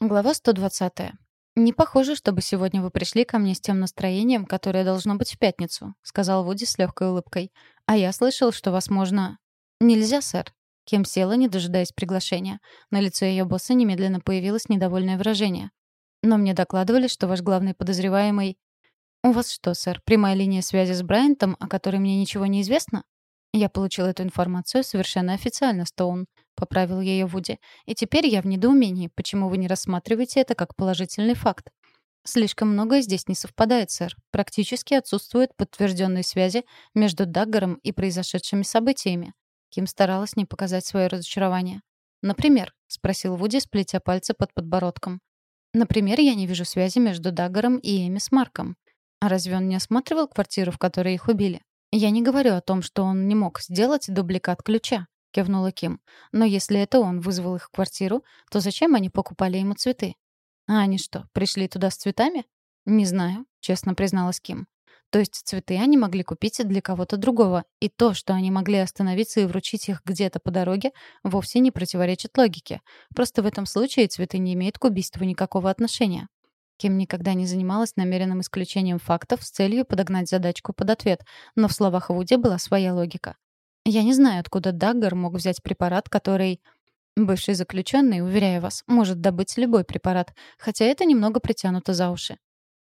Глава 120. «Не похоже, чтобы сегодня вы пришли ко мне с тем настроением, которое должно быть в пятницу», — сказал Вуди с легкой улыбкой. «А я слышал, что вас можно...» «Нельзя, сэр». Кем села, не дожидаясь приглашения. На лице ее босса немедленно появилось недовольное выражение. «Но мне докладывали, что ваш главный подозреваемый...» «У вас что, сэр, прямая линия связи с Брайантом, о которой мне ничего не известно?» «Я получил эту информацию совершенно официально, Стоун», — поправил ее Вуди. «И теперь я в недоумении, почему вы не рассматриваете это как положительный факт. Слишком многое здесь не совпадает, сэр. Практически отсутствуют подтвержденные связи между Даггаром и произошедшими событиями». Ким старалась не показать свое разочарование. «Например?» — спросил Вуди, сплетя пальцы под подбородком. «Например, я не вижу связи между Даггаром и Эми с Марком. А разве он не осматривал квартиру, в которой их убили? «Я не говорю о том, что он не мог сделать дубликат ключа», — кивнула Ким. «Но если это он вызвал их в квартиру, то зачем они покупали ему цветы?» «А они что, пришли туда с цветами?» «Не знаю», — честно призналась Ким. То есть цветы они могли купить для кого-то другого, и то, что они могли остановиться и вручить их где-то по дороге, вовсе не противоречит логике. Просто в этом случае цветы не имеют к убийству никакого отношения. Ким никогда не занималась намеренным исключением фактов с целью подогнать задачку под ответ, но в словах Вуди была своя логика. «Я не знаю, откуда Даггар мог взять препарат, который...» Бывший заключенный, уверяю вас, может добыть любой препарат, хотя это немного притянуто за уши.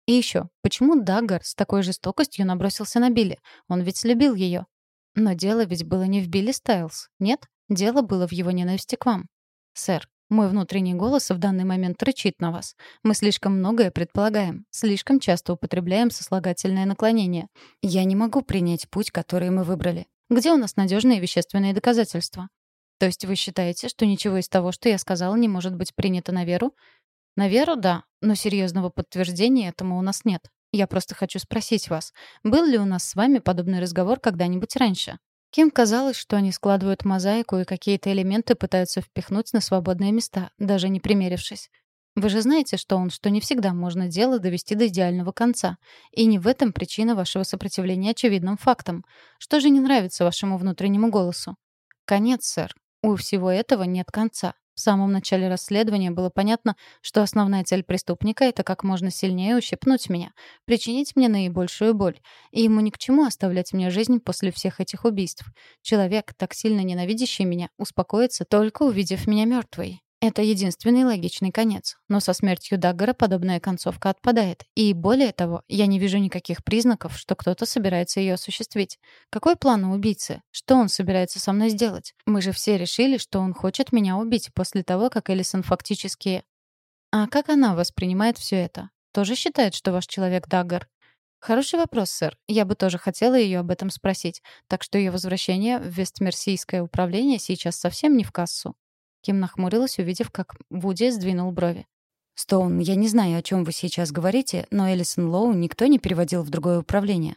И еще, почему Даггар с такой жестокостью набросился на Билли? Он ведь любил ее. Но дело ведь было не в Билли Стайлз, нет? Дело было в его ненависти к вам. Сэр, мой внутренний голос в данный момент рычит на вас. Мы слишком многое предполагаем, слишком часто употребляем сослагательное наклонение. Я не могу принять путь, который мы выбрали. Где у нас надежные вещественные доказательства? То есть вы считаете, что ничего из того, что я сказала, не может быть принято на веру? На веру — да, но серьезного подтверждения этому у нас нет. Я просто хочу спросить вас, был ли у нас с вами подобный разговор когда-нибудь раньше? Ким казалось, что они складывают мозаику и какие-то элементы пытаются впихнуть на свободные места, даже не примерившись. Вы же знаете, что он, что не всегда можно дело довести до идеального конца. И не в этом причина вашего сопротивления очевидным фактам. Что же не нравится вашему внутреннему голосу? Конец, сэр. У всего этого нет конца. В самом начале расследования было понятно, что основная цель преступника — это как можно сильнее ущипнуть меня, причинить мне наибольшую боль. И ему ни к чему оставлять мне жизнь после всех этих убийств. Человек, так сильно ненавидящий меня, успокоится, только увидев меня мертвой. Это единственный логичный конец. Но со смертью Даггара подобная концовка отпадает. И более того, я не вижу никаких признаков, что кто-то собирается ее осуществить. Какой план у убийцы? Что он собирается со мной сделать? Мы же все решили, что он хочет меня убить после того, как Элисон фактически... А как она воспринимает все это? Тоже считает, что ваш человек Даггар? Хороший вопрос, сэр. Я бы тоже хотела ее об этом спросить. Так что ее возвращение в Вестмерсийское управление сейчас совсем не в кассу. Ким нахмурилась, увидев, как Вуди сдвинул брови. «Стоун, я не знаю, о чем вы сейчас говорите, но Элисон Лоу никто не переводил в другое управление.